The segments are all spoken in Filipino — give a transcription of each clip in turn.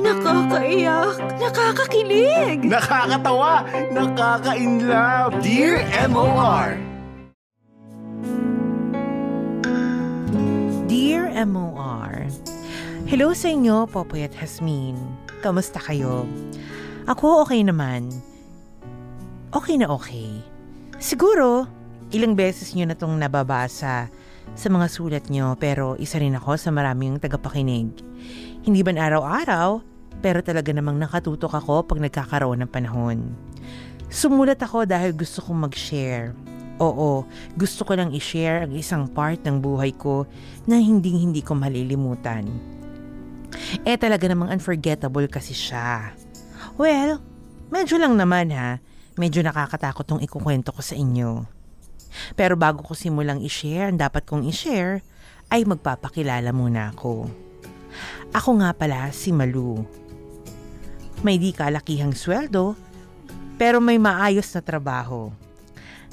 Nakakaiyak, nakakakilig. Nakakatawa, nakaka-inlove. Dear MOR, Dear MOR, Hello sa inyo, Popoy at Hasmin. Kamusta kayo? Ako okay naman. Okay na okay. Siguro, ilang beses nyo na itong nababasa sa mga sulat nyo pero isa rin ako sa maraming tagapakinig. Hindi man araw-araw, pero talaga namang nakatutok ako pag nagkakaroon ng panahon. Sumulat ako dahil gusto kong mag-share. Oo, gusto ko lang i-share ang isang part ng buhay ko na hindi hindi ko malilimutan. Eh talaga namang unforgettable kasi siya. Well, medyo lang naman ha. Medyo nakakatakot tong ikukwento ko sa inyo. Pero bago ko simulang i-share ang dapat kong i-share, ay magpapakilala muna ako. Ako nga pala si Malu. May di kalakihang sweldo, pero may maayos na trabaho.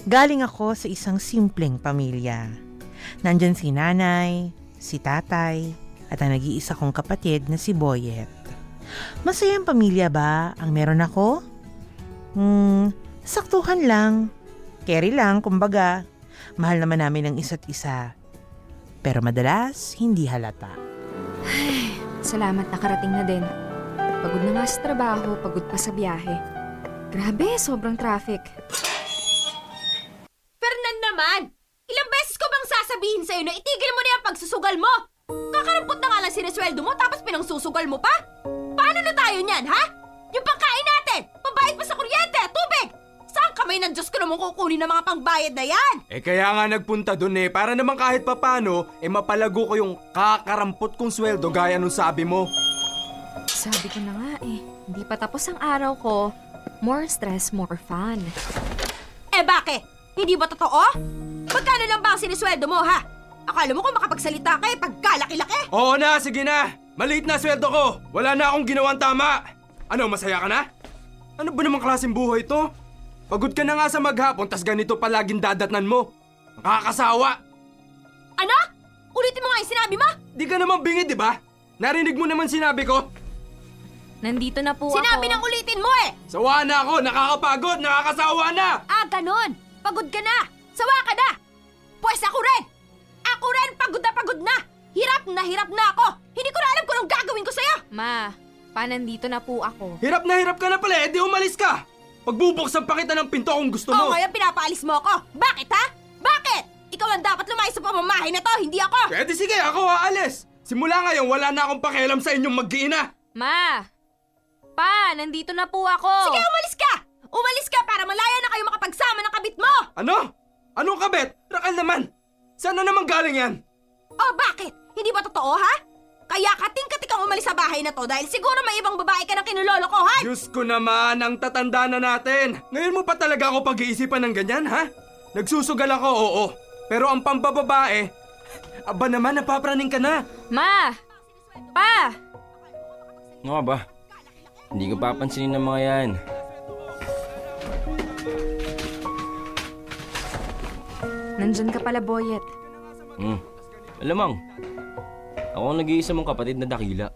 Galing ako sa isang simpleng pamilya. Nandyan si nanay, si tatay, at ang nag-iisa kong kapatid na si Boyet. Masayang pamilya ba ang meron ako? Hmm, saktuhan lang. Carry lang, kumbaga. Mahal naman namin ang isa't isa. Pero madalas, hindi halata. Salamat nakarating na din. Pagod na nga sa trabaho, pagod pa sa biyahe. Grabe, sobrang traffic. Fernan naman! Ilang beses ko bang sasabihin sa'yo na itigil mo na yung pagsusugal mo? Kakarampot na nga lang sinesweldo mo tapos pinangsusugal mo pa? Paano na tayo niyan, ha? Yung pangkain natin! Pabayad pa sa kuryente kamay ng Diyos ko naman kukunin ng mga pangbayad na yan? Eh kaya nga nagpunta dun eh, para naman kahit papano, eh mapalago ko yung kakarampot kong sweldo gaya nung sabi mo. Sabi ko na nga eh, hindi pa tapos ang araw ko. More stress, more fun. Eh bakit? Hindi ba totoo? Magkano lang ba ang sinesweldo mo, ha? Akala mo kung makapagsalita ka eh, pagkalaki-laki? Oo na, sige na! Maliit na sweldo ko! Wala na akong ginawang tama! Ano, masaya ka na? Ano ba namang klaseng buhay to? Pagod ka na nga sa maghapon, tas ganito palaging dadatnan mo. Nakakasawa! Ano? Ulitin mo nga yung sinabi mo? Di ka naman bingit, di ba? Narinig mo naman sinabi ko? Nandito na po Sinabi ako. nang ulitin mo eh! Sawa na ako, nakakapagod, nakakasawa na! Ah, ganun! Pagod ka na! Sawa ka na! Pwes ako rin! Ako rin pagod na pagod na! Hirap na hirap na ako! Hindi ko na alam kung anong gagawin ko sa'yo! Ma, pa nandito na po ako. Hirap na hirap ka na pala, eh di umalis ka! Pagbubuksan pa kita ng pinto kung gusto Oo, mo. ngayon pinapaalis mo ako! Bakit ha? Bakit? Ikaw ang dapat lumayas sa pamamahay na to, hindi ako! Pwede sige, ako aalis. Simula ngayon, wala na akong pakialam sa inyong mag-iina. Ma! Pa, nandito na po ako. Sige, umalis ka! Umalis ka para malaya na kayo makapagsama ng kabit mo! Ano? Anong kabet? Rakal naman. Saan na naman galing yan? Oh, bakit? Hindi ba totoo, ha? Kaya kating-katik ang umalis sa bahay na to dahil siguro may ibang babae ka ng kinulolokohan! Diyos ko naman, ang tatanda na natin. Ngayon mo pa talaga ako pag-iisipan ng ganyan, ha? Nagsusugal ako, oo. Pero ang pambababae, aba naman, napapraning ka na. Ma! Pa! Ano ka ba? Hindi ko papansinin ng mga yan. Nandyan ka pala, Boyet. Hmm. Alamang, ako ang nag-iisa mong kapatid na dakila.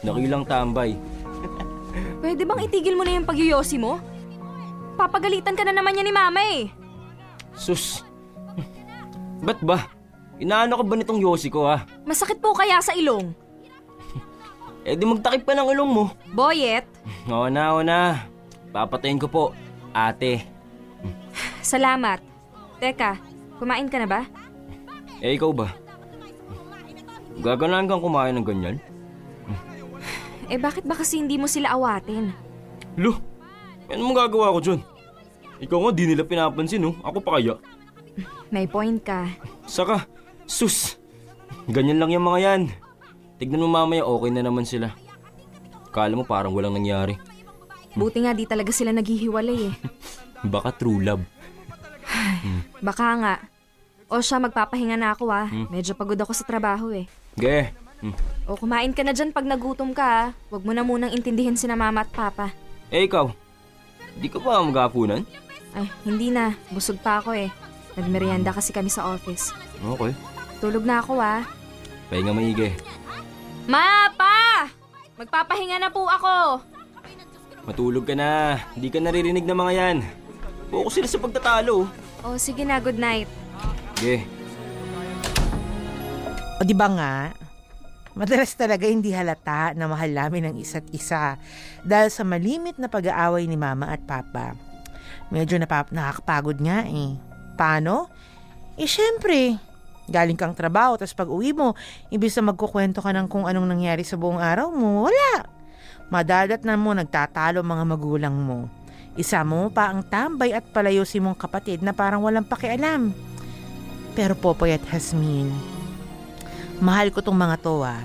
Dakilang tambay. Pwede bang itigil mo na yung pagyoyosi mo? Papagalitan ka na naman yan ni Mama eh. Sus! Ba't ba? Inaano ka ba nitong yosi ko ha? Masakit po kaya sa ilong. Eh di magtakip ka ng ilong mo. Boyet, Oo na, oo na. Papatayin ko po, ate. salamat. Teka, kumain ka na ba? Eh ikaw ba? Gaganahan kang kumain ng ganyan? Eh bakit ba kasi hindi mo sila awatin? Lo, ano mong gagawa ko dyan? Ikaw nga di nila pinapansin no? Ako pa kaya? May point ka. Saka, sus! Ganyan lang yung mga yan. Tignan mo mamaya okay na naman sila. Kala mo parang walang nangyari. Buti nga di talaga sila naghihiwalay eh. Baka true love. Baka nga. O siya, magpapahinga na ako ah. Medyo pagod ako sa trabaho eh. Ge, hmm. O kumain ka na dyan pag nagutom ka ah. Huwag mo na munang intindihin si mama at papa. eh ikaw, di ka ba magapunan? Ay, hindi na. Busog pa ako eh. Nagmerienda kasi kami sa office. Okay, Tulog na ako ah. pahinga maigi. Ma, pa! Magpapahinga na po ako. Matulog ka na. Hindi ka naririnig ng mga yan. Focus sila sa pagtatalo. Oh, sige na, good night. Sige. O di ba nga? Madalas talaga hindi halata na mahal namin ang isa't isa dahil sa malimit na pag-aaway ni mama at papa. Medyo napap nakakapagod nga eh. Paano? Eh syempre, galing kang trabaho tapos pag uwi mo, ibig na magkukwento ka ng kung anong nangyari sa buong araw mo, wala. Madadat na mo nagtatalo mga magulang mo. Isama mo pa ang tambay at palayosin mong kapatid na parang walang pakialam. Pero Popoy at Hasmin, Mahal ko tong mga to ah.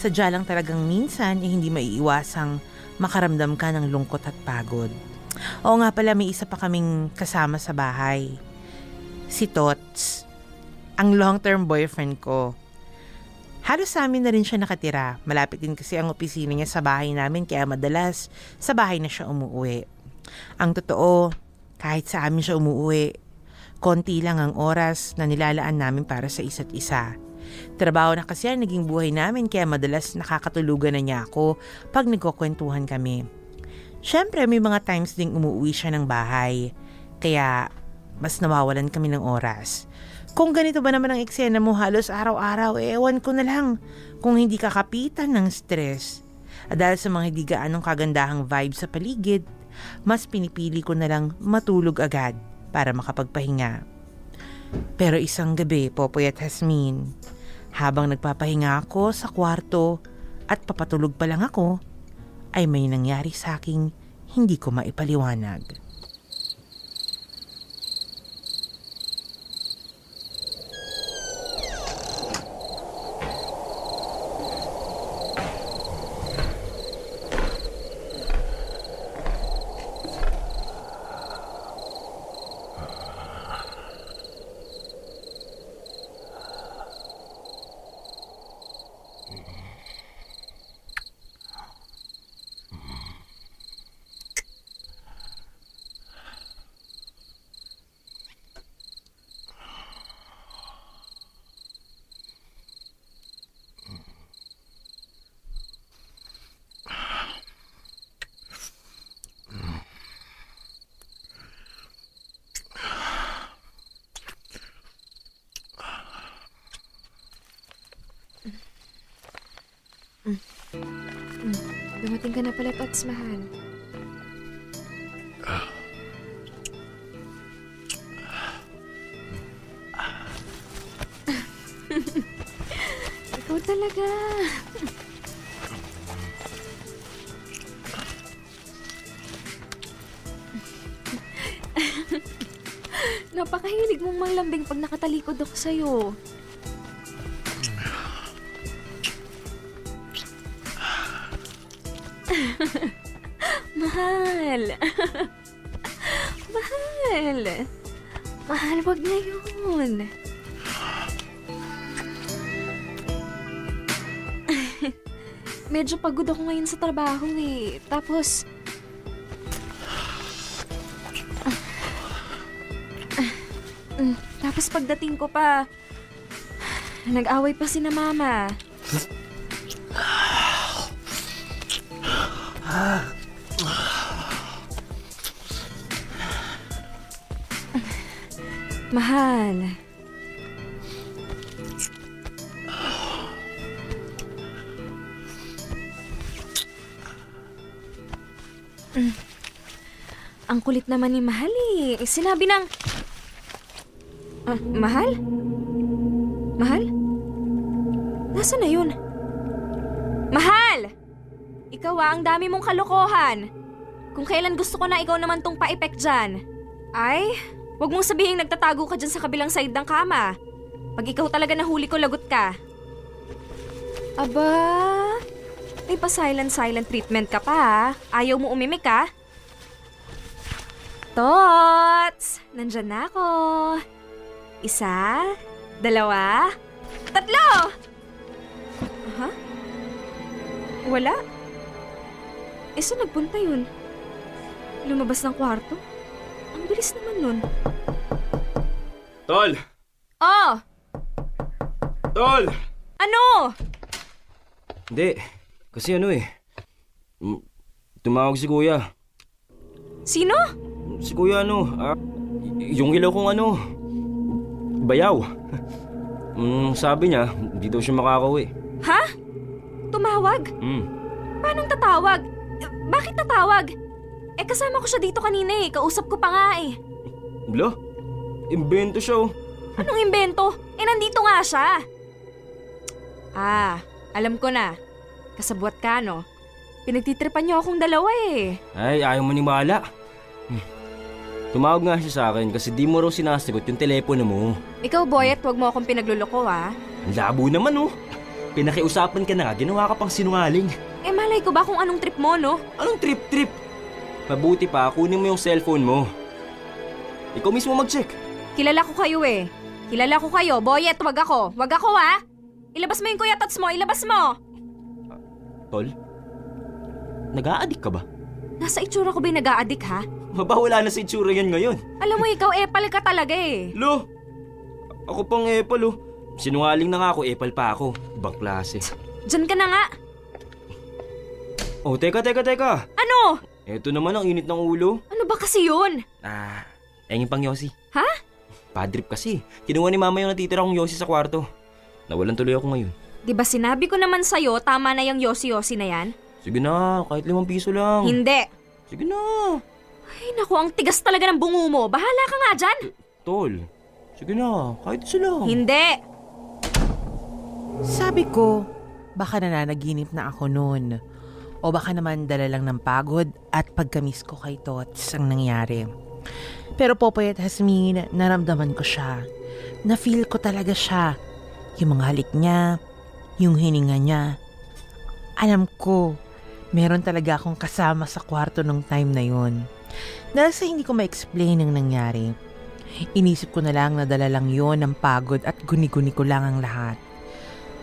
Sadya lang talagang minsan eh, hindi maiiwasang makaramdam ka ng lungkot at pagod. Oo nga pala may isa pa kaming kasama sa bahay. Si Tots. Ang long-term boyfriend ko. Halos sa amin na rin siya nakatira. Malapit din kasi ang opisina niya sa bahay namin kaya madalas sa bahay na siya umuwi. Ang totoo, kahit sa amin siya umuwi, konti lang ang oras na nilalaan namin para sa isa't isa. Trabaho na kasi ang naging buhay namin kaya madalas nakakatulugan na niya ako pag nagkukwentuhan kami. Siyempre may mga times ding umuwi siya ng bahay. Kaya mas nawawalan kami ng oras. Kung ganito ba naman ang eksena mo halos araw-araw, ewan ko na lang kung hindi kakapitan ng stress. At dahil sa mga hindi gaanong kagandahang vibe sa paligid, mas pinipili ko na lang matulog agad para makapagpahinga. Pero isang gabi, Popoy at Hasmin, habang nagpapahinga ako sa kwarto at papatulog pa lang ako, ay may nangyari sa aking hindi ko maipaliwanag. Dumating ka na pala, Tots, mahal. Ikaw talaga. Napakahilig mong manglambing pag nakatalikod ako sa'yo. Mahal. Mahal. Mahal, wag na yun. Medyo pagod ako ngayon sa trabaho eh. Tapos... Mm, Tapos pagdating ko pa, nag-away pa si na mama. Mahal. Mm. Ang kulit naman ni Mahal eh. Sinabi ng... Ah, mahal? Mahal? Nasaan na yun? Mahal! Ikaw ah, ang dami mong kalokohan. Kung kailan gusto ko na ikaw naman tong pa-effect dyan. Ay, Huwag mong sabihin nagtatago ka dyan sa kabilang side ng kama. Pag ikaw talaga nahuli ko, lagot ka. Aba, may pa silent-silent treatment ka pa. Ayaw mo umimik ka? Tots! Nandyan na ako. Isa, dalawa, tatlo! Aha? Wala? Eh, saan nagpunta yun? Lumabas ng kwarto? Ang bilis naman nun. Tol! Oh! Tol! Ano? Hindi. Kasi ano eh. Tumawag si kuya. Sino? Si kuya ano, ah, yung ilaw kong ano, bayaw. Mm, sabi niya, hindi daw siya makakauwi. Ha? Tumawag? Mm. Paanong tatawag? Bakit tatawag? Eh kasama ko siya dito kanina eh. Kausap ko pa nga eh. Blo? Imbento siya oh. Anong imbento? Eh nandito nga siya. Ah, alam ko na. Kasabwat ka no? Pinagtitripan niyo akong dalawa eh. Ay, ayaw mo maniwala. Hmm. Tumawag nga siya sa akin kasi di mo raw sinasagot yung telepono mo. Ikaw Boyet, wag mo akong pinagluloko ha. Ang labo naman oh. Pinakiusapan ka na nga, ginawa ka pang sinungaling. Eh malay ko ba kung anong trip mo no? Anong trip-trip? Mabuti pa, kunin mo yung cellphone mo. Ikaw mismo mag-check. Kilala ko kayo eh. Kilala ko kayo. Boyet, wag ako. Wag ako ha. Ilabas mo yung kuya tats mo. Ilabas mo. Tol, nag-a-addict ka ba? Nasa itsura ko ba yung nag-a-addict ha? Maba wala na sa itsura yan ngayon. Alam mo ikaw, epal ka talaga eh. Lo, ako pang epal oh. Sinungaling na nga ako, epal pa ako. Ibang klase. Diyan ka na nga. Oh, teka, teka, teka. Ano? Eto naman ang init ng ulo. Ano ba kasi yun? Ah, engin pang Yossi. Ha? Padrip kasi. Kinuha ni mama yung natitira kong Yossi sa kwarto. Nawalan tuloy ako ngayon. Di ba sinabi ko naman sa'yo, tama na yung yosi-yosi na yan? Sige na, kahit limang piso lang. Hindi. Sige na. Ay naku, ang tigas talaga ng bungo mo. Bahala ka nga dyan. Tol, sige na, kahit isa lang. Hindi. Sabi ko, baka nananaginip na ako noon. O baka naman dala lang ng pagod at pagkamis ko kay Tots ang nangyari. Pero Popoy at Hasmin, naramdaman ko siya. Na-feel ko talaga siya. Yung mga halik niya, yung hininga niya. Alam ko, meron talaga akong kasama sa kwarto nung time na yon. Dahil sa hindi ko ma-explain ang nangyari, inisip ko na lang na dala lang yon ng pagod at guni-guni ko lang ang lahat.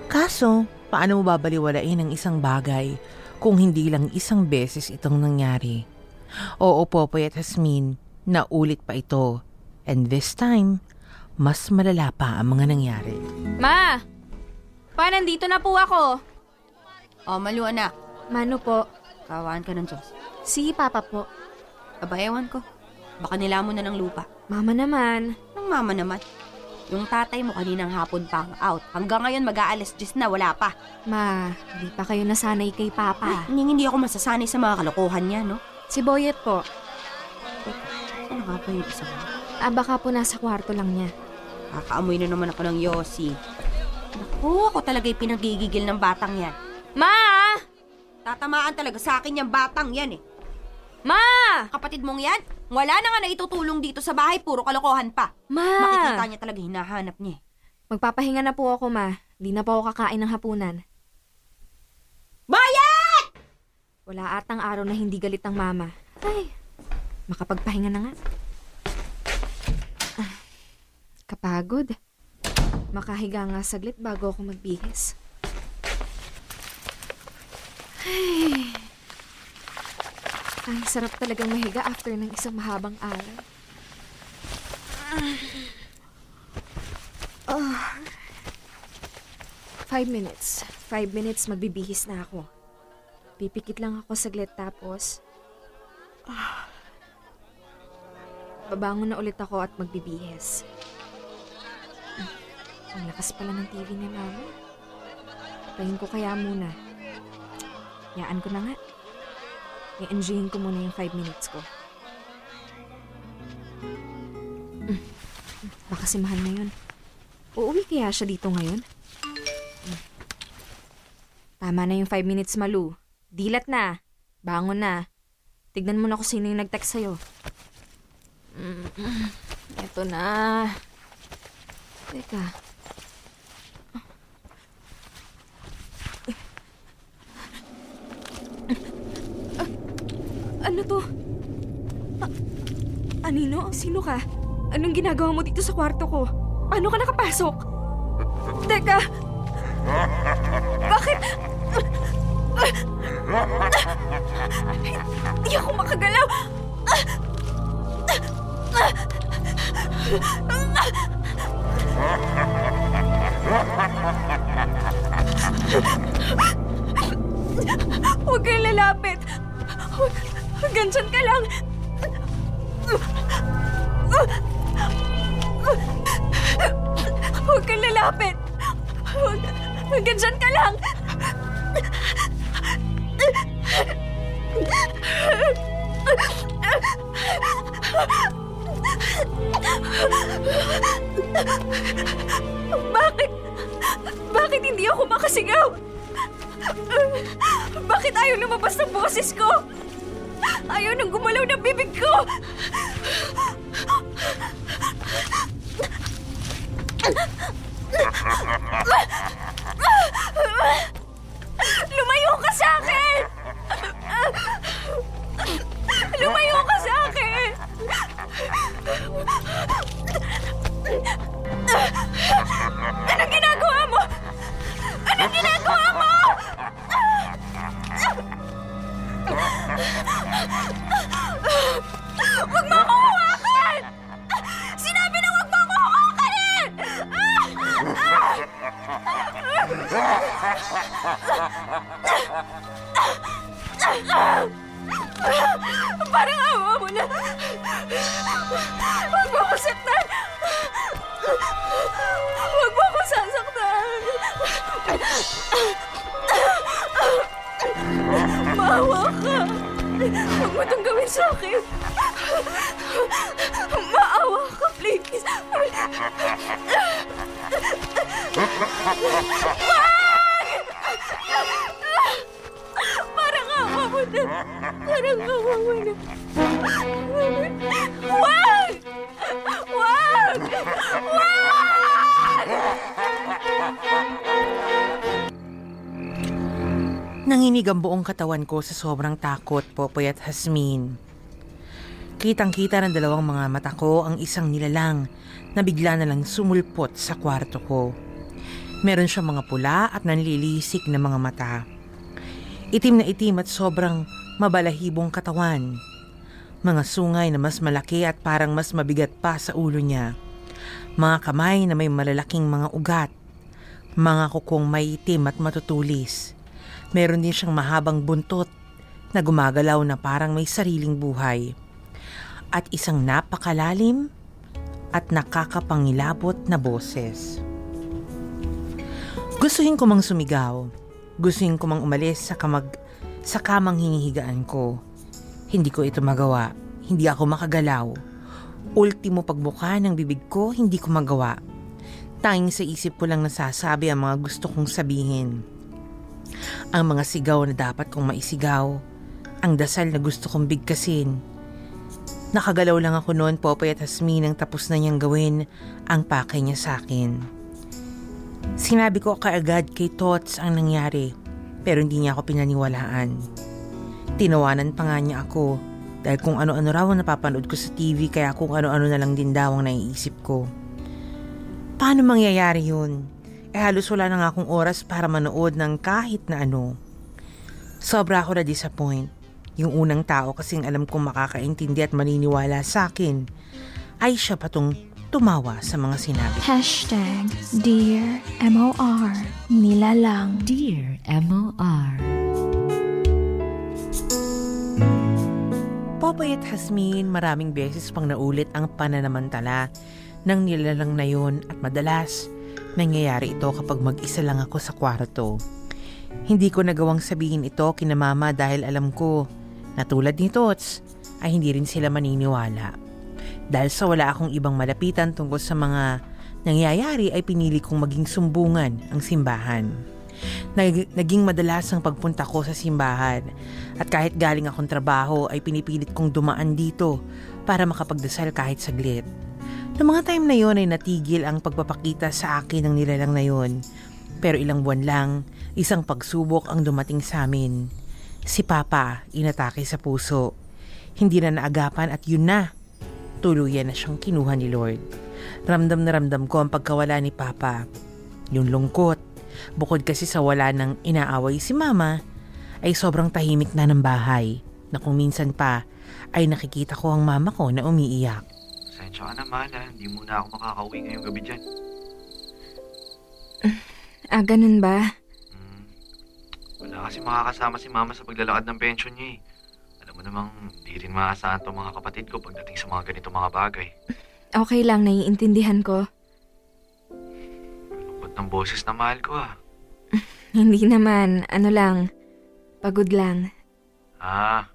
Kaso, paano mo babaliwalain ang isang bagay kung hindi lang isang beses itong nangyari? Oo, Popoy at Hasmin, naulit pa ito. And this time, mas malala pa ang mga nangyari. Ma! Pa, nandito na po ako. Oh, malu anak. Mano po? Kawaan ka ng Diyos. Si Papa po. Aba, ewan ko. Baka nilamon na ng lupa. Mama naman. Nang mama naman. Yung tatay mo kaninang hapon pa ang out. Hanggang ngayon mag-aalas 10 na, wala pa. Ma, hindi pa kayo nasanay kay Papa. Hindi, hindi ako masasanay sa mga kalokohan niya, no? Si Boyet po. Ano nga ba yung isa mo? Ah, baka po nasa kwarto lang niya. Kakaamoy na naman ako ng Yossi. Naku, ako talaga yung pinagigigil ng batang yan. Ma! Tatamaan talaga sa akin yung batang yan eh. Kapatid mong yan, wala na nga na itutulong dito sa bahay, puro kalokohan pa. Ma! Makikita niya talaga hinahanap niya. eh. Magpapahinga na po ako, Ma. Di na po ako kakain ng hapunan. Bayan! Wala atang araw na hindi galit ang mama. Ay, makapagpahinga na nga. Ah, kapagod. Makahiga nga saglit bago ako magbihis. Ay, ay sarap talagang mahiga after ng isang mahabang araw. Ah. Five minutes. Five minutes magbibihis na ako. Pipikit lang ako saglit tapos... Ah, babangon na ulit ako at magbibihis. Hmm, Ang lakas pala ng TV ni Mama. Patayin ko kaya muna. Yaan ko na nga. I-enjoyin ko muna yung five minutes ko. Hmm, Baka si Mahal na yun. Uuwi kaya siya dito ngayon? Hmm. Tama na yung five minutes, Malu. Dilat na. Bangon na. Tignan mo na kung sino yung nag-text sa'yo. Mm, Eto na. Teka. Ano to? Ah, Anino? Sino ka? Anong ginagawa mo dito sa kwarto ko? Paano ka nakapasok? Teka! Bakit? Hindi ako makagalaw! lalapit. Hanggang dyan ka lang. Huwag kang lalapit. Huwag, hanggang dyan ka lang. Anong ginagawa mo? Huwag mo akong hawakan! Sinabi na huwag mo akong hawakan eh! Parang awa mo na. Parang awa na. Parang awa na. Wag! Wag! Nanginig ang buong katawan ko sa sobrang takot, Popoy at Hasmin. Kitang-kita ng dalawang mga mata ko ang isang nilalang na bigla na lang sumulpot sa kwarto ko. Meron siyang mga pula at nanlilisik na mga mata. Itim na itim at sobrang mabalahibong katawan. Mga sungay na mas malaki at parang mas mabigat pa sa ulo niya. Mga kamay na may malalaking mga ugat. Mga kukong may itim at matutulis. Meron din siyang mahabang buntot na gumagalaw na parang may sariling buhay. At isang napakalalim at nakakapangilabot na boses. Gustuhin ko mang sumigaw. Gustuhin ko mang umalis sa kamag sa kamang hinihigaan ko. Hindi ko ito magawa. Hindi ako makagalaw. Ultimo pagbuka ng bibig ko, hindi ko magawa. Tanging sa isip ko lang nasasabi ang mga gusto kong sabihin. Ang mga sigaw na dapat kong maisigaw. Ang dasal na gusto kong bigkasin. Nakagalaw lang ako noon, Popoy at Hasmin nang tapos na niyang gawin ang pakay niya sa akin. Sinabi ko kaagad kay Tots ang nangyari, pero hindi niya ako pinaniwalaan. Tinawanan pa nga niya ako dahil kung ano-ano raw ang napapanood ko sa TV kaya kung ano-ano na lang din daw ang naiisip ko. Paano mangyayari yun? Eh halos wala na nga akong oras para manood ng kahit na ano. Sobra ako na-disappoint. Yung unang tao kasing alam kong makakaintindi at maniniwala sa akin ay siya patong tumawa sa mga sinabi. Hashtag Dear MOR Nilalang Dear M.O.R. Popoy at Hasmin, maraming beses pang naulit ang pananamantala ng nilalang na yun at madalas nangyayari ito kapag mag-isa lang ako sa kwarto. Hindi ko nagawang sabihin ito kina mama dahil alam ko na tulad ni Tots ay hindi rin sila maniniwala. Dahil sa wala akong ibang malapitan tungkol sa mga nangyayari ay pinili kong maging sumbungan ang simbahan. Nag- naging madalas ang pagpunta ko sa simbahan at kahit galing akong trabaho ay pinipilit kong dumaan dito para makapagdasal kahit saglit. Noong mga time na yon ay natigil ang pagpapakita sa akin ng nilalang na yon. Pero ilang buwan lang, isang pagsubok ang dumating sa amin. Si Papa inatake sa puso. Hindi na naagapan at yun na. Tuluyan na siyang kinuha ni Lord. Ramdam na ramdam ko ang pagkawala ni Papa. Yung lungkot. Bukod kasi sa wala ng inaaway si Mama, ay sobrang tahimik na ng bahay na kung minsan pa ay nakikita ko ang mama ko na umiiyak. Sensya ka na, mahal ha. Hindi muna ako makakauwi ngayong gabi dyan. Ah, ganun ba? Hmm. Wala kasi makakasama si mama sa paglalakad ng pension niya eh. Namang di rin maasahan tong mga kapatid ko pagdating sa mga ganito mga bagay. Okay lang, naiintindihan ko. Lungkot ng boses na mahal ko ah. Hindi naman, ano lang, pagod lang. Ah,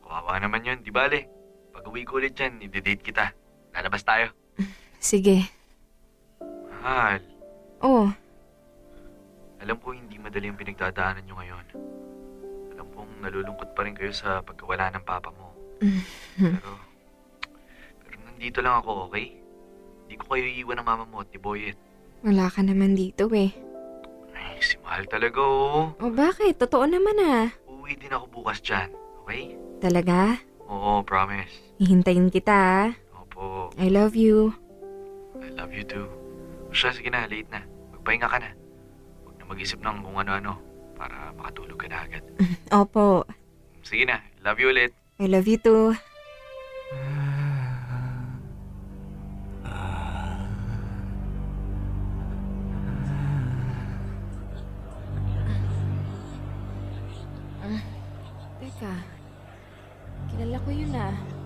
kawawa naman yun, di bale. Pag uwi ko ulit dyan, i-date kita. Lalabas tayo. Sige. Mahal, Oh, alam ko hindi madali ang pinagdadaanan nyo ngayon. Nalulungkot pa rin kayo sa pagkawala ng papa mo. pero, pero nandito lang ako, okay? Hindi ko kayo iiwan ng mama mo at ni Boyet. wala ka naman dito eh. Ay, si Mahal talaga oh. O bakit? Totoo naman ah. Uuwi din ako bukas dyan, okay? Talaga? Oo, promise. Hihintayin kita ah. Opo, I love you. I love you too. O siya, sige na, late na. Magpahinga ka na. Huwag na mag-isip ng kung ano-ano para makatulog ka na agad. Opo. Sige na, love you ulit. I love you too. Teka, kilala ko yun ah.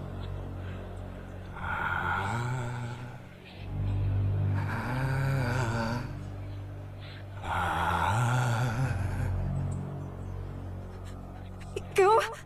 Ikaw?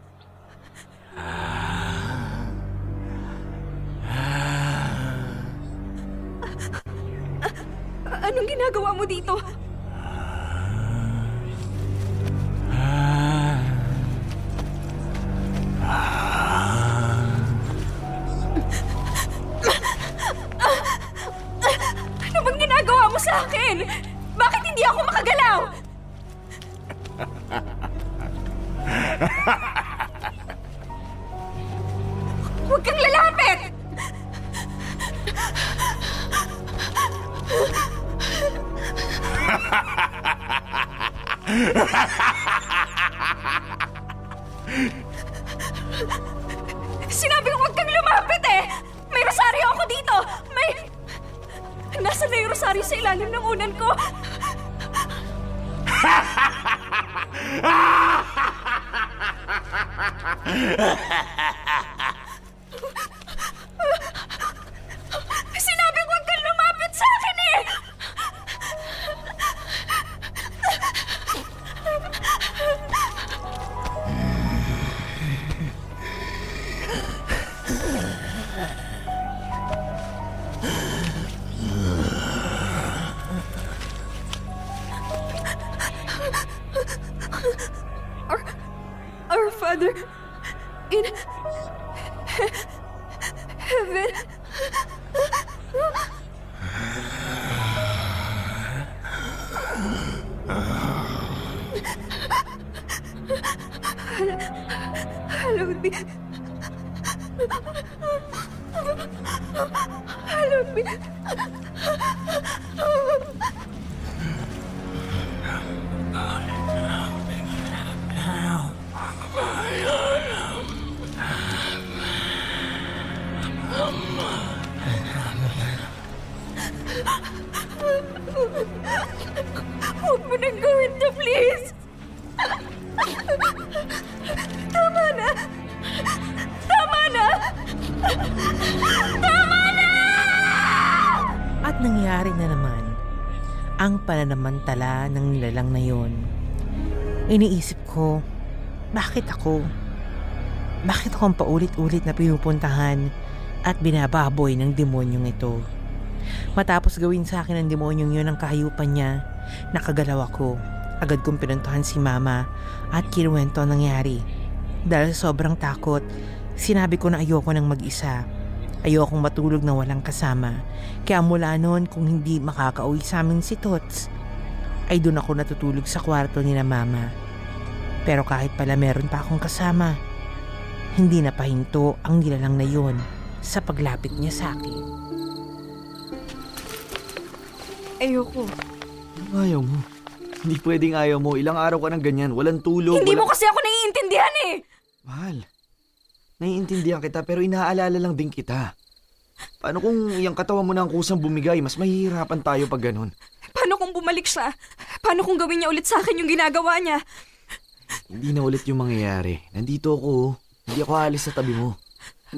Hallowed be. Hallowed be. Huwag mo please! Tama na! Tama na! Tama na! At nangyari na naman ang pananamantala ng nilalang na yon. Iniisip ko, bakit ako? Bakit ako ang paulit-ulit na pinupuntahan at binababoy ng demonyong ito? Matapos gawin sa akin ng demonyong yun ang kahayupan niya, nakagalaw ako. Agad kong pinuntahan si mama at kinuwento ang nangyari. Dahil sobrang takot, sinabi ko na ayoko ng mag-isa. Ayokong matulog na walang kasama. Kaya mula noon kung hindi makakauwi sa amin si Tots, ay doon ako natutulog sa kwarto ni na mama. Pero kahit pala meron pa akong kasama, hindi na pahinto ang nilalang na yon sa paglapit niya sa akin. Ayoko. Ayaw mo. Hindi pwedeng ayaw mo. Ilang araw ka ng ganyan. Walang tulog. Hindi mo walang- kasi ako naiintindihan eh! Mahal. Naiintindihan kita pero inaalala lang din kita. Paano kung yung katawan mo na ang kusang bumigay? Mas mahihirapan tayo pag ganun. Paano kung bumalik siya? Paano kung gawin niya ulit sa akin yung ginagawa niya? Hindi na ulit yung mangyayari. Nandito ako. oh. Hindi ako aalis sa tabi mo.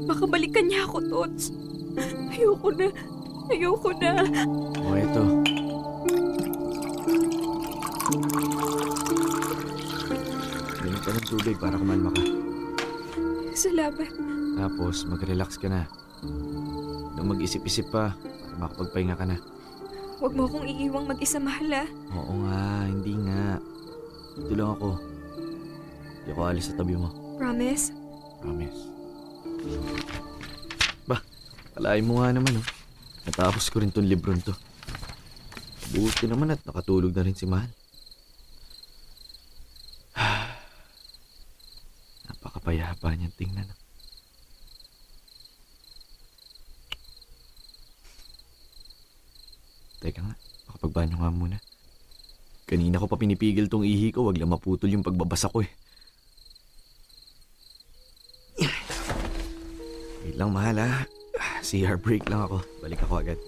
Baka balikan niya ako, Tots. Ayoko na. Ayoko na. O eto. Ganun ka ng tubig para kumalma ka. Salamat. Tapos mag-relax ka na. Nung mag-isip-isip pa, para makapagpahinga ka na. Huwag mo akong iiwang mag-isa, mahal ah. Oo nga, hindi nga. Ito lang ako. Hindi ako alis sa tabi mo. Promise? Promise. Bah, kalahin mo nga naman oh. Natapos ko rin tong libron to. Buti naman at nakatulog na rin si Mahal. Napakapayapa niyang tingnan. ah. Teka nga, makapagbanyo nga muna. Kanina ko pa pinipigil tong ihi ko, wag lang maputol yung pagbabasa ko eh. Wait lang, mahal ha. CR break lang ako. Balik ako agad.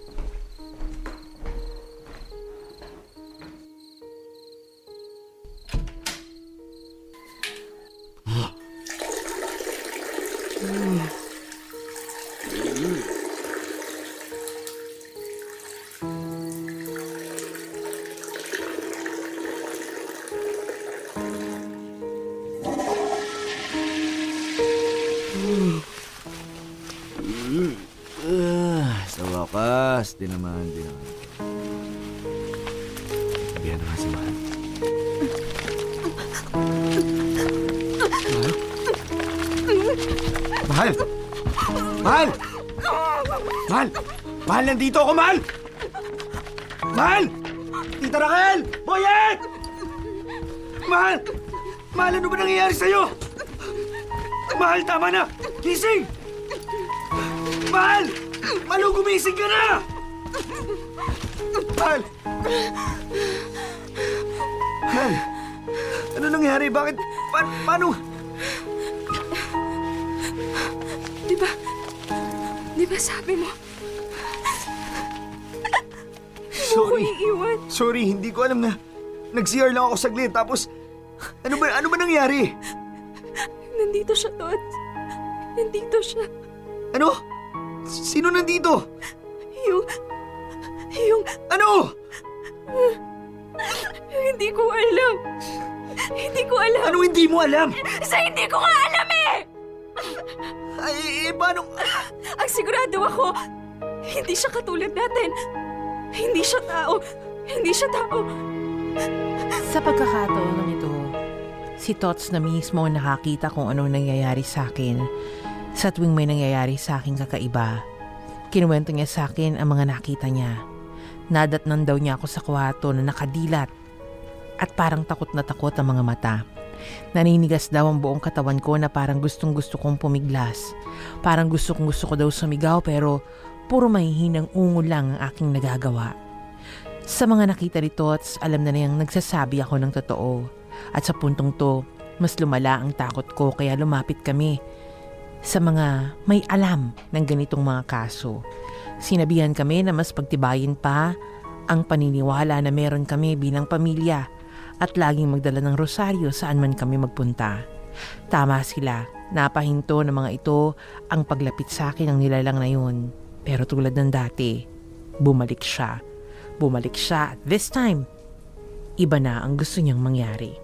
Nandito ako, Mahal! Mahal! Tita Raquel! Boyet! Mahal! Mahal, ano ba nangyayari sa'yo? Mahal, tama na! Gising! Mahal! Malo, gumising ka na! Mahal! Mahal! Ano nangyari? Bakit? Pa- paano? Di ba? Di ba sabi mo? Sorry, hindi ko alam na nag-CR lang ako saglit. Tapos, ano ba, ano ba nangyari? Nandito siya, Tots. Nandito siya. Ano? Sino nandito? Yung... Yung... Ano? Hindi ko alam. Hindi ko alam. Ano hindi mo alam? Sa hindi ko nga alam eh! Ay, eh, paano? Ang sigurado ako, hindi siya katulad natin. Hindi siya tao. Hindi siya tao. Sa pagkakataon ito, si Tots na mismo ang nakakita kung anong nangyayari sa akin sa tuwing may nangyayari sa akin kakaiba. Kinuwento niya sa akin ang mga nakita niya. Nadatnan daw niya ako sa kwarto na nakadilat at parang takot na takot ang mga mata. Naninigas daw ang buong katawan ko na parang gustong gusto kong pumiglas. Parang gusto kong gusto ko daw sumigaw pero puro mahihinang ungo lang ang aking nagagawa. Sa mga nakita ni Tots, alam na niyang nagsasabi ako ng totoo. At sa puntong to, mas lumala ang takot ko kaya lumapit kami sa mga may alam ng ganitong mga kaso. Sinabihan kami na mas pagtibayin pa ang paniniwala na meron kami bilang pamilya at laging magdala ng rosaryo saan man kami magpunta. Tama sila, napahinto ng mga ito ang paglapit sa akin ng nilalang na yun. Pero tulad ng dati, bumalik siya. Bumalik siya at this time, iba na ang gusto niyang mangyari.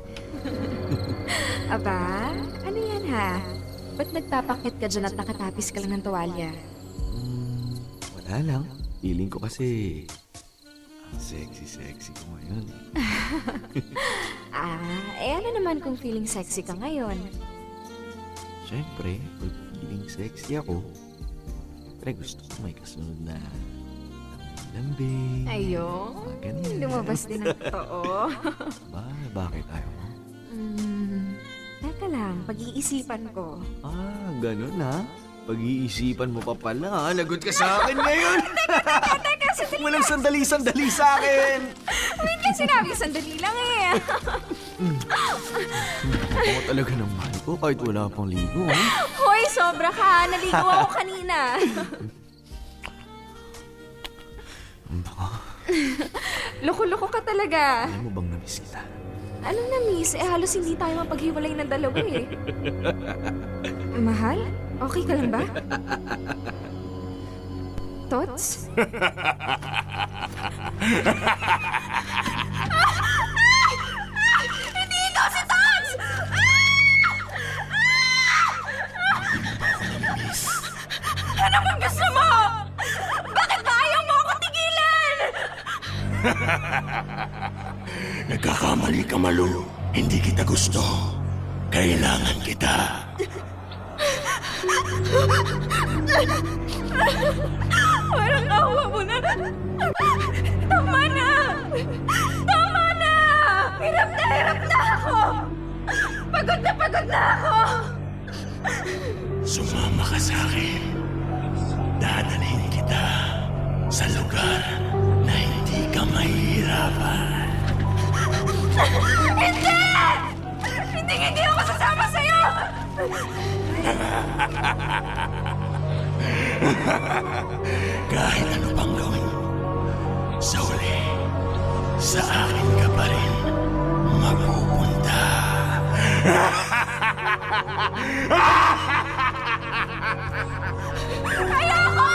Aba, ano yan ha? Ba't nagpapakit ka dyan at nakatapis ka lang ng tuwalya? Hmm, wala lang. Feeling ko kasi ang sexy-sexy ko ngayon. Ah, eh ano naman kung feeling sexy ka ngayon? Siyempre, pag feeling sexy ako, pero gusto ko may kasunod na lambing. Ayun, Mga ganyan. lumabas din ang totoo. Ba, bakit ayaw mo? Hmm, teka lang, pag-iisipan ko. Ah, ganun ha? Pag-iisipan mo pa pala ha? Lagot ka sa akin ngayon! Teka, sandali Walang sandali-sandali sa akin! Hindi sinabi, sandali lang eh. Ako talaga ng mahal ko kahit wala pang ligo. Ha? Hoy, sobra ka. Naligo ako kanina. Baka, Loko-loko ka talaga. alam mo bang namiss kita? Ano na, miss? Eh, halos hindi tayo mapaghiwalay ng dalawa eh. Mahal? Okay ka lang ba? Tots? Hindi ikaw si Tots! Ano bang gusto mo? Nagkakamali ka, Malu. Hindi kita gusto. Kailangan kita. Parang awa mo na. Tama na! Tama na! Hirap na hirap na ako! Pagod na pagod na ako! Sumama ka sa akin. Dadalhin kita sa lugar na hindi. Hindi! Hindi, ako sasama sa'yo! Kahit ano pang gawin sa uli, sa akin ka pa rin mapupunta. Ayoko!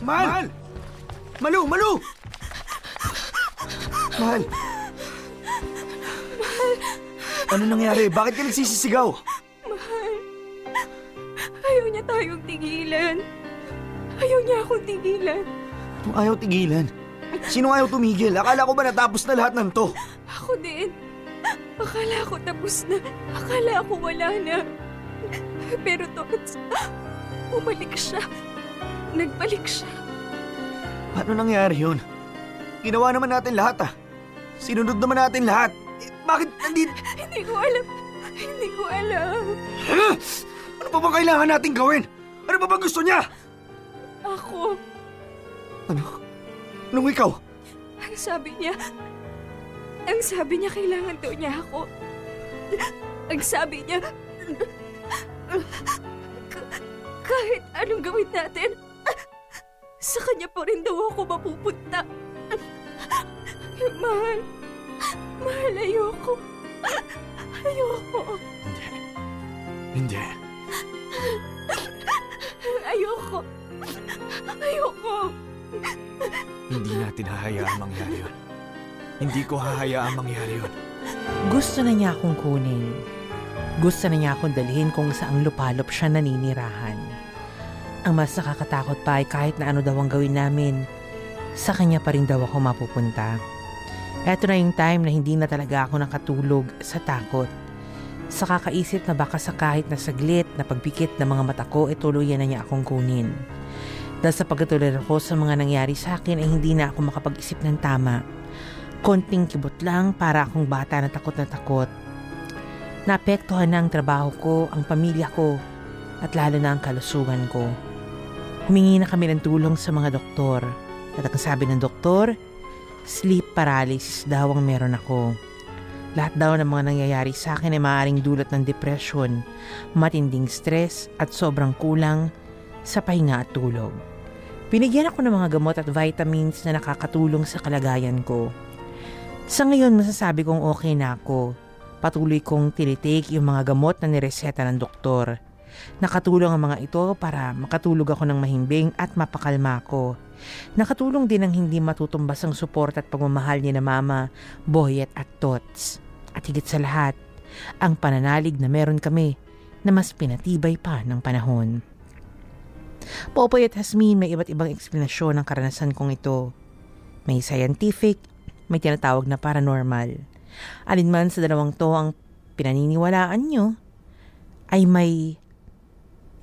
Mahal! Malu! Malu! Mahal! Ano nangyari? Bakit ka nagsisisigaw? Mahal. Ayaw niya tayong tigilan. Ayaw niya akong tigilan. Kung ayaw tigilan. Sino ayaw tumigil? Akala ko ba natapos na lahat ng to? Ako din. Akala ko tapos na. Akala ko wala na. Pero Tots, bumalik siya. Nagbalik siya. Paano nangyari yun? Ginawa naman natin lahat ah. Sinunod naman natin lahat. Eh, bakit nandito? Hindi ko alam. Hindi ko alam. Ano pa bang kailangan natin gawin? Ano pa ba gusto niya? Ako, Ano? Nung ikaw? ang sabi niya, ang sabi niya kailangan daw niya ako. Ang sabi niya, "Ka- kahit anong gawin natin, sa kanya pa rin daw ako mapupunta. Mahal, mahal, ayoko. Ayoko. Hindi. Ayoko. Ayoko. Hindi natin hahayaang mangyari yun. Hindi ko hahayaang mangyari yun. Gusto na niya akong kunin. Gusto na niya akong dalhin kung saang lupalop siya naninirahan. Ang mas nakakatakot pa ay kahit na ano daw ang gawin namin, sa kanya pa rin daw ako mapupunta. Eto na yung time na hindi na talaga ako nakatulog sa takot. Sa kakaisip na baka sa kahit na saglit na pagpikit ng mga mata ko, e tuluyan na niya akong kunin. Dahil sa pagkatuloy ko sa mga nangyari sa akin ay hindi na ako makapag-isip ng tama. Konting kibot lang para akong bata na takot na takot. Naapektuhan na ang trabaho ko, ang pamilya ko, at lalo na ang kalusugan ko. Humingi na kami ng tulong sa mga doktor. At ang sabi ng doktor, sleep paralysis daw ang meron ako. Lahat daw ng mga nangyayari sa akin ay maaaring dulot ng depression, matinding stress at sobrang kulang sa pahinga at tulog. Binigyan ako ng mga gamot at vitamins na nakakatulong sa kalagayan ko. Sa ngayon, masasabi kong okay na ako. Patuloy kong tinitake yung mga gamot na nireseta ng doktor. Nakatulong ang mga ito para makatulog ako ng mahimbing at mapakalma ako. Nakatulong din ang hindi matutumbas ang suporta at pagmamahal ni na Mama, Boyet at Tots. At higit sa lahat, ang pananalig na meron kami na mas pinatibay pa ng panahon. Popoy at Hasmin may iba't ibang eksplanasyon ng karanasan kong ito. May scientific, may tinatawag na paranormal. Alinman sa dalawang to ang pinaniniwalaan nyo, ay may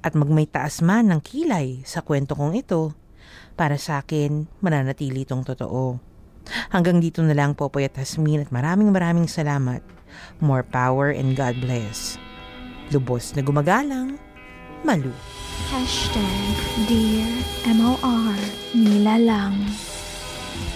at magmay taas man ng kilay sa kwento kong ito. Para sa akin, mananatili itong totoo. Hanggang dito na lang Popoy at Hasmin at maraming maraming salamat. More power and God bless. Lubos na gumagalang, Malu. Hashtag Dear MOR Nila lang.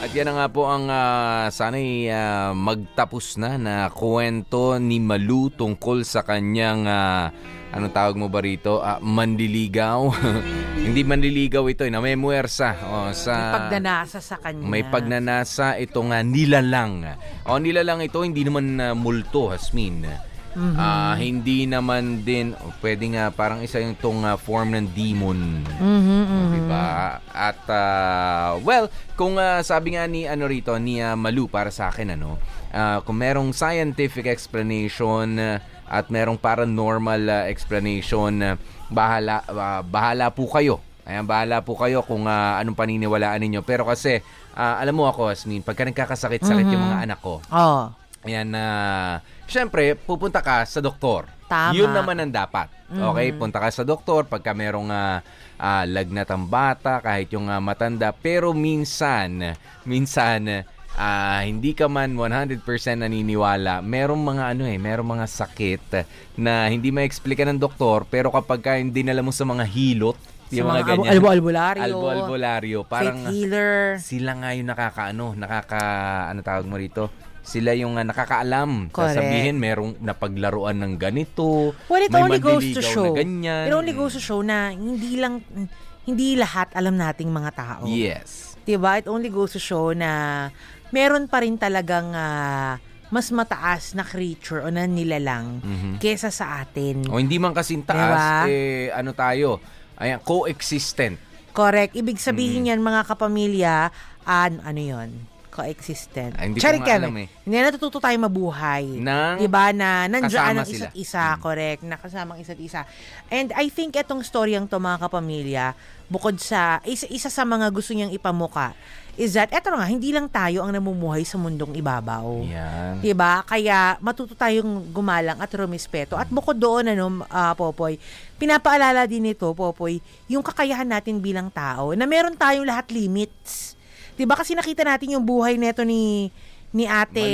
At yan na nga po ang ah, sana'y ah, magtapos na na kwento ni Malu tungkol sa kanyang ah, anong tawag mo ba rito? Ah, manliligaw. Hindi manliligaw ito, eh, na may muwersa. Oh, sa, May pagnanasa sa kanya. may pagnanasa ito nga nilalang. O nilalang ito hindi naman ah, multo, Hasmin. Mhm. Ah, hindi naman din oh, pwede nga parang isa yung tong ah, form ng demon. Mhm, mhm. Diba? At ah, well, kung ah, sabi nga ni ano rito ni ah, Malu para sa akin ano, ah, kung merong scientific explanation ah, at merong paranormal ah, explanation, ah, bahala ah, bahala po kayo. Ayan, bahala po kayo kung ah, anong paniniwalaan ninyo. Pero kasi, ah, alam mo ako, Asmin, pagka nagkakasakit-sakit yung Mhm. mga anak ko, Oh. Ayan na, syempre, pupunta ka sa doktor. Tama. Yun naman ang dapat. Okay, Mhm. punta ka sa doktor pagka merong ah, ah, lagnat ang bata, kahit yung ah, matanda. Pero minsan, minsan, ah, hindi ka man 100% naniniwala. Merong mga ano eh, merong mga sakit na hindi ma-explica ng doktor, pero kapag ka hindi nila mo sa mga hilot, Sa yung mga, mga ganyan. albo- albularyo. Albo-albularyo. Parang, healer. sila nga yung nakakaano, nakaka, ano tawag mo rito? Sila yung ah, nakakaalam. Correct. Sasabihin, merong napaglaruan ng ganito. Well, it may only goes to show. Na ganyan. It only goes to show na hindi lang hindi lahat alam nating mga tao. Yes. 'Di ba? It only goes to show na meron pa rin talagang ah, mas mataas na creature o na nilalang Mhm. kesa sa atin. O hindi man kasing taas, Diba? eh, ano tayo, ayan, coexistent. Correct. Ibig sabihin yan mga kapamilya, an, ano yon coexistent. Ah, hindi ko Charing nga Kevin. alam eh. Hindi natututo tayo mabuhay. Nang 'Di ba na nandiyan ang isa't sila. Mm. isa, correct, nakasama ang isa't isa. And I think etong storyang to mga kapamilya, bukod sa isa, isa sa mga gusto niyang ipamuka is that eto nga hindi lang tayo ang namumuhay sa mundong ibabaw. Yan. 'Di ba? Kaya matuto tayong gumalang at rumispeto. At bukod doon ano, ah, Popoy, pinapaalala din nito, Popoy, yung kakayahan natin bilang tao na meron tayong lahat limits. 'Di ba? Kasi nakita natin yung buhay neto ni ni Ate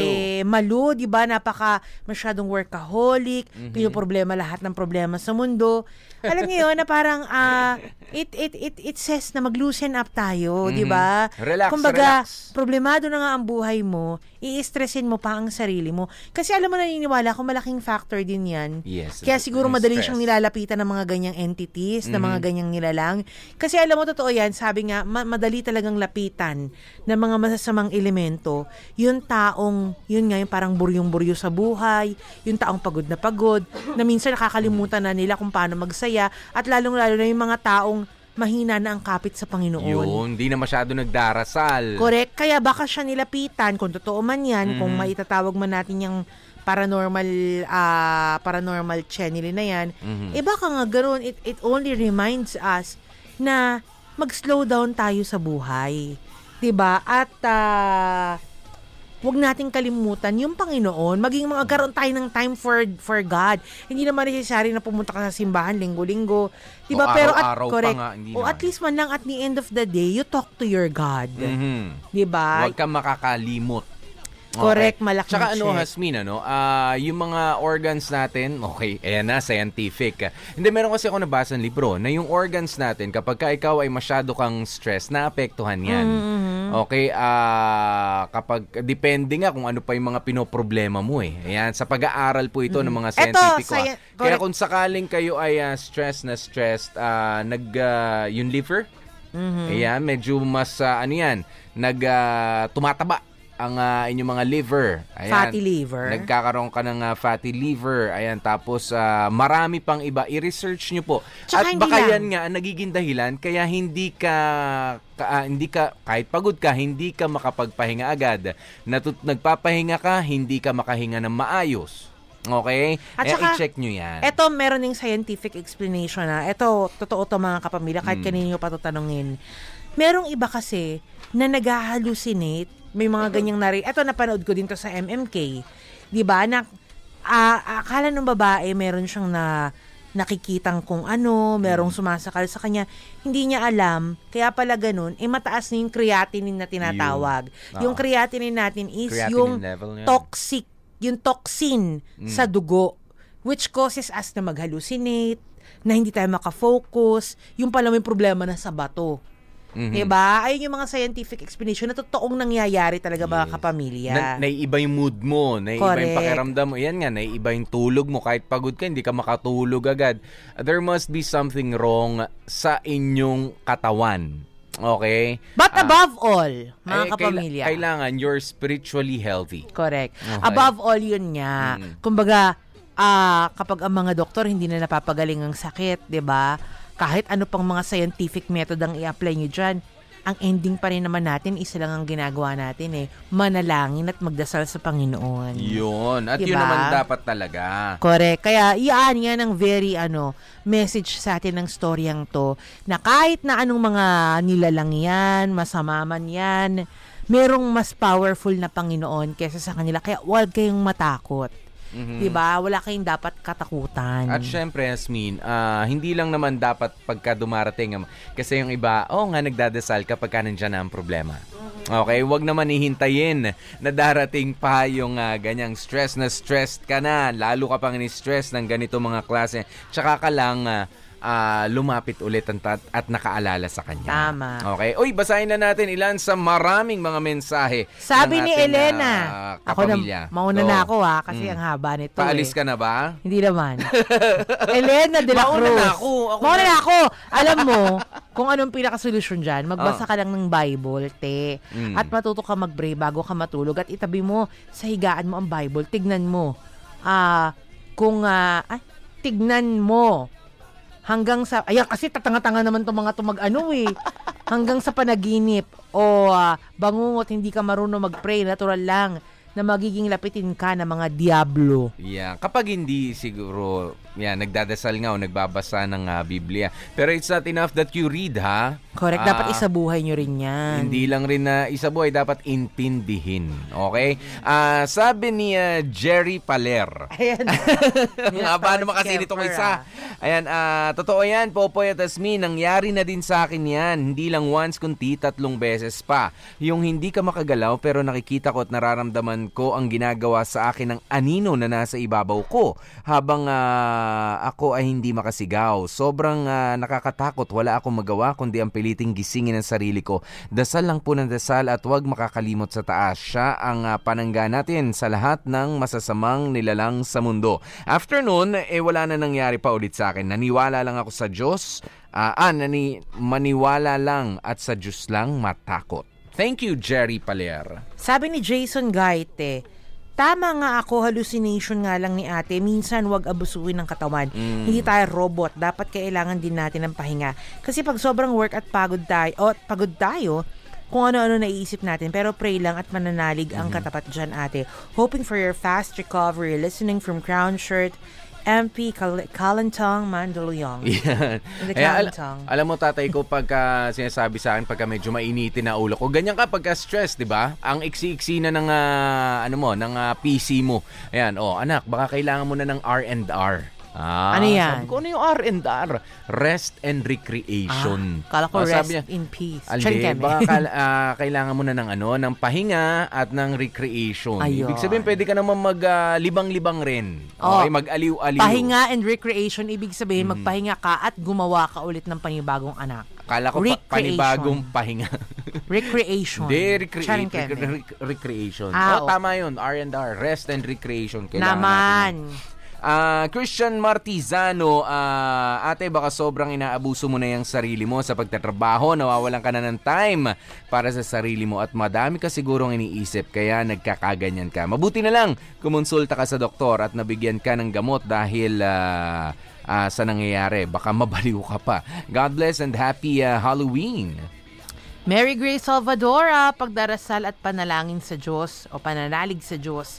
Malu, 'di ba? Napaka masyadong workaholic, Mhm. pinoproblema lahat ng problema sa mundo. Alam niyo na parang ah, it it it it says na mag-loosen up tayo, 'di ba? Kumbaga, relax. problemado na nga ang buhay mo, i-stressin mo pa ang sarili mo. Kasi alam mo naniniwala ko malaking factor din 'yan. Yes. Kaya siguro madali stress. siyang nilalapitan ng mga ganyang entities, ng mga Mhm. ganyang nilalang. Kasi alam mo totoo 'yan, sabi nga ma- madali talagang lapitan ng mga masasamang elemento. Yung taong yun nga yung parang buryong-buryo sa buhay, yung taong pagod na pagod, na minsan nakakalimutan na nila kung paano magsaya at lalong-lalo na yung mga taong mahina na ang kapit sa Panginoon. Yun, di na masyado nagdarasal. Correct. Kaya baka siya nilapitan, kung totoo man yan, kung Mhm. maitatawag man natin yung paranormal ah paranormal channel na yan, Mhm. eh baka nga ganoon, it, it only reminds us na mag-slow down tayo sa buhay. 'Di ba At ah, Huwag nating kalimutan yung Panginoon, maging magkaroon tayo ng time for for God. Hindi naman necessary na pumunta ka sa simbahan linggo-linggo, 'di ba? O Pero at correct. nga, hindi o at naman. least man lang at the end of the day, you talk to your God. Mhm. 'Di ba? Huwag kang makakalimot. Correct, malaking Tsaka ano, check. Hasmin, ano, ah, yung mga organs natin, okay, ayan na, scientific. Hindi, meron kasi ako nabasa ng libro na yung organs natin, kapag ka ikaw ay masyado kang stress, naapektuhan yan. Mm-hmm. Okay, ah, kapag, depende nga kung ano pa yung mga pinoproblema mo eh. Ayan, sa pag-aaral po ito ng mga Mm-hmm. Eto, scientifico. ah. sci- Kaya kung sakaling kayo ay ah, stressed na stressed, ah, nag, ah, yung liver, Mhm. Ayan, medyo mas ah, ano yan, nag ah, tumataba ang ah, inyong mga liver. Ayan. Fatty liver. Nagkakaroon ka ng ah, fatty liver. Ayan, tapos ah, marami pang iba. I-research nyo po. Tsaka At baka lang. yan nga ang nagiging dahilan kaya hindi ka, ka ah, hindi ka kahit pagod ka, hindi ka makapagpahinga agad. Natut nagpapahinga ka, hindi ka makahinga ng maayos. Okay? At saka, i-check nyo yan. Eto, meron ng scientific explanation na. Eto, totoo to mga kapamilya, kahit Mm. kanino pa to tanungin. Merong iba kasi na nag-hallucinate, may mga ganyang nari. Eto, napanood ko din to sa MMK. Di ba? Na, ah, akala ng babae, meron siyang na nakikitang kung ano, merong Mm. sumasakal sa kanya. Hindi niya alam, kaya pala ganun, eh mataas na yung creatinine na tinatawag. Yun. Yung Oo. creatinine natin is Creatinine yung level toxic, yung toxin Mm. sa dugo which causes us na mag-hallucinate, na hindi tayo makafocus, yung pala may problema na sa bato. Mhm. Diba? Ayun yung mga scientific explanation na totoong nangyayari talaga mga Yes. kapamilya. Na, naiiba yung mood mo, naiiba yung Correct. pakiramdam mo. Yan nga, naiiba yung tulog mo. Kahit pagod ka, hindi ka makatulog agad. There must be something wrong sa inyong katawan. Okay? But Ah, above all, mga ay, kaila- kapamilya. kailangan you're spiritually healthy. Correct. Okay. Above all yun nga. Mm. Kumbaga, ah, kapag ang mga doktor hindi na napapagaling ang sakit, 'di ba? Kahit ano pang mga scientific method ang i-apply nyo dyan, ang ending pa rin naman natin, isa lang ang ginagawa natin eh, manalangin at magdasal sa Panginoon. Yun. At yun Diba? naman dapat talaga. Correct. Kaya iyan yan ang very ano message sa atin ng storyang to na kahit na anong mga nilalang yan, masama man yan, merong mas powerful na Panginoon kesa sa kanila. Kaya huwag kayong matakot. Mhm. 'Di ba? Wala kayong dapat katakutan. At syempre, Yasmin, ah, hindi lang naman dapat pagka dumarating, kasi yung iba, oh nga, nagdadasal kapag ka nandyan na ang problema. Okay, wag naman ihintayin na darating pa yung ah, ganyang stress na stressed ka na, lalo ka pang ni-stress ng ganito mga klase. Tsaka ka lang ah, ah, lumapit ulit ang tat- at nakaalala sa kanya. Tama. Okay. Uy, basahin na natin ilan sa maraming mga mensahe. Sabi ni ating, Elena, ah, ako na, mauna Go. na ako ha, kasi Mm. ang haba nito Paalis eh. ka na ba? Hindi naman. Elena de la Mauna Cruz. na ako. Ako Mauna na. na ako. Alam mo, kung anong pinakasolusyon dyan, magbasa Ah. ka lang ng Bible, te. Mm. At matuto ka mag-pray bago ka matulog. At itabi mo sa higaan mo ang Bible. Tignan mo. Ah, kung, ah, ay, tignan mo. Hanggang sa, ayan, kasi tatanga-tanga naman itong mga tumag ano eh. Hanggang sa panaginip o ah, bangungot, hindi ka marunong mag-pray, natural lang na magiging lapitin ka ng mga diablo. Yeah, kapag hindi siguro, yeah, nagdadasal nga o nagbabasa ng ah, Biblia. Pero it's not enough that you read, ha? Correct, Ah, dapat isabuhay nyo rin yan. Hindi lang rin na isa buhay, dapat intindihin. Okay? Ah, sabi ni ah, Jerry Paler. Ayan. Ang haba naman kasi nitong isa. Ayan, ah, totoo yan, Popoy at Asmin, nangyari na din sa akin yan. Hindi lang once, kundi tatlong beses pa. Yung hindi ka makagalaw pero nakikita ko at nararamdaman ko ang ginagawa sa akin ng anino na nasa ibabaw ko habang ah, ako ay hindi makasigaw. Sobrang ah, nakakatakot, wala akong magawa kundi ang piliting gisingin ang sarili ko. Dasal lang po ng dasal at huwag makakalimot sa taas. Siya ang ah, panangga natin sa lahat ng masasamang nilalang sa mundo. After nun, eh wala na nangyari pa ulit sa akin. Naniwala lang ako sa Diyos. Ah, ah, nani, maniwala lang at sa Diyos lang matakot. Thank you, Jerry Paler. Sabi ni Jason Gaite, Tama nga ako, hallucination nga lang ni ate. Minsan wag abusuin ng katawan. Mm. Hindi tayo robot. Dapat kailangan din natin ng pahinga. Kasi pag sobrang work at pagod tayo, o pagod tayo, kung ano-ano naiisip natin. Pero pray lang at mananalig ang Mm-hmm. katapat dyan ate. Hoping for your fast recovery. Listening from Crown Shirt, MP Kal- Kalantong Mandaluyong. Yan. The Kaya al- alam mo tatay ko pagka sinasabi sa akin pagka medyo mainitin na ulo ko. Ganyan ka pagka stress, 'di ba? Ang iksi-iksi na ng ah, ano mo, ng ah, PC mo. Ayan, oh, anak, baka kailangan mo na ng R&R. Ah, Ano yan? Sabi ko, ano yung R&R? Rest and Recreation. Ah, kala ko Oh, rest niya, in peace. Keme. baka kal- ah, kailangan mo na ng ano, ng pahinga at ng recreation. Ayun. Ibig sabihin, pwede ka naman mag-libang-libang rin. Oh, Okay, mag-aliw-aliw. Pahinga and recreation, ibig sabihin, Mm. magpahinga ka at gumawa ka ulit ng panibagong anak. Kala ko pa- panibagong pahinga. Recreation. Hindi, recre- Charing rec- recreation. Ah, oh, tama yun. R&R. Rest and recreation. Kailangan Naman. natin Ah, Christian Martizano, ah, ate baka sobrang inaabuso mo na yung sarili mo sa pagtatrabaho, nawawalan ka na ng time para sa sarili mo at madami ka sigurong iniisip kaya nagkakaganyan ka. Mabuti na lang kumonsulta ka sa doktor at nabigyan ka ng gamot dahil ah, ah, sa nangyayari. Baka mabaliw ka pa. God bless and happy ah, Halloween. Mary Grace Salvadora, pagdarasal at panalangin sa Diyos o pananalig sa Diyos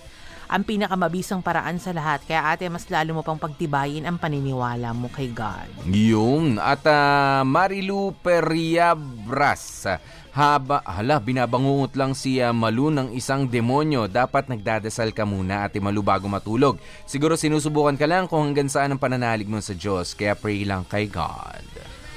ang pinakamabisang paraan sa lahat. Kaya ate, mas lalo mo pang pagtibayin ang paniniwala mo kay God. Yun. At ah, Marilu Periabras. Haba, hala, binabangungot lang si ah, Malu ng isang demonyo. Dapat nagdadasal ka muna, Ate Malu, bago matulog. Siguro sinusubukan ka lang kung hanggang saan ang pananalig mo sa Diyos. Kaya pray lang kay God.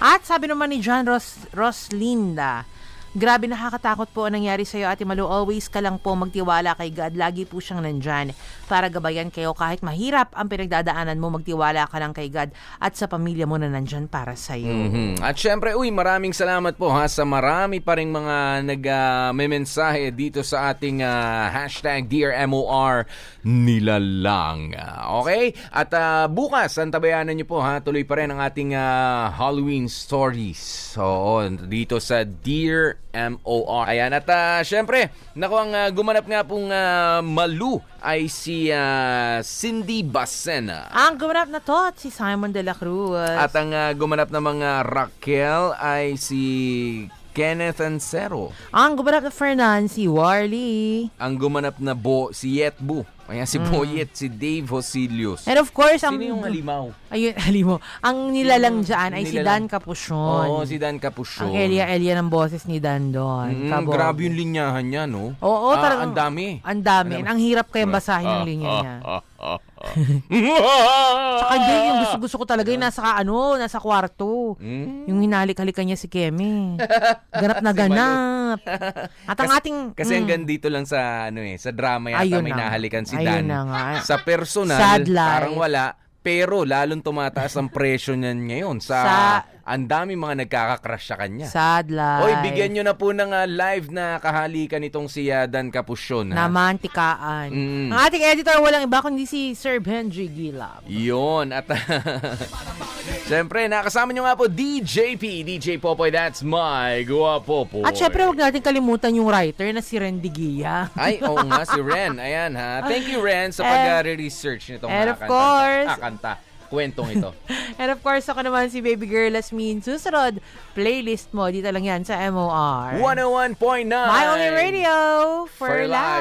At sabi naman ni John Ros Roslinda, Grabe nakakatakot po ang nangyari sa'yo, Ate Malu. Always ka lang po magtiwala kay God. Lagi po siyang nandyan para gabayan kayo. Kahit mahirap ang pinagdadaanan mo, magtiwala ka lang kay God at sa pamilya mo na nandyan para sa'yo. Mhm. At syempre, uy, maraming salamat po ha sa marami pa rin mga nag-memensahe dito sa ating ah, hashtag Dear MOR nilalang. Okay? At ah, bukas, antabayanan niyo po ha, tuloy pa rin ang ating ah, Halloween stories. Oo, dito sa Dear MOR. Ayan, at ah, syempre, naku, ang ah, gumanap nga pong ah, malu ay si ah, Cindy Basena. Ang gumanap na to at si Simon de la Cruz. At ang ah, gumanap na mga Raquel ay si Kenneth Ancero. ang gumanap na Fernan, si Warley. Ang gumanap na Bo, si Yetbu. Ayan, si Mm. Boyet, si Dave Hosilius. And of course, ang... Sino yung halimaw? Ayun, halimo. Ang nilalang dyan ay si nilalang? Dan Capuchon. Oo, si Dan Capuchon. Ang Elia-Elia ng boses ni Dan doon. Mm, Kabog. grabe yung linyahan niya, no? Oo, Ah, talagang... Ang dami. Ang dami. Alam- Ang hirap kaya basahin Ah, yung linya ah, niya. ah, ah, ah. Saka hindi, yung gusto-gusto ko talaga yung nasa, ano, nasa kwarto. Hmm? Yung hinalik-halikan niya si Kemi. Ganap na Si ganap. At ang Kasi- ating... Kasi mm, hanggang dito lang sa ano eh, sa drama yata Ayun may na. nahalikan si Ayun Dan. na nga. Sa personal, parang wala. Pero lalong tumataas ang presyo niyan ngayon sa, Sa- ang dami mga nagkaka-crush sa kanya. Sad life. Oy, bigyan nyo na po ng ah, live na kahalikan itong si ah, Dan Capuchon. ha? Naman, tikaan. Mm. Ang ating editor, walang iba kundi si Sir Benji Gilab. Yun. At Siyempre, nakasama nyo nga po DJP, DJ Popoy, that's my guwapo po. At syempre, huwag natin kalimutan yung writer na si Randy Gia. Ay, oo nga, si Ren. Ayan ha. Thank you, Ren, sa And- pag-research nitong and mga of kanta- course- ah, kanta, kwentong ito. And of course, ako naman si Baby Girl Asmin. Susunod, playlist mo. Dito lang yan sa MOR. 101.9 My Only Radio for, For life. life.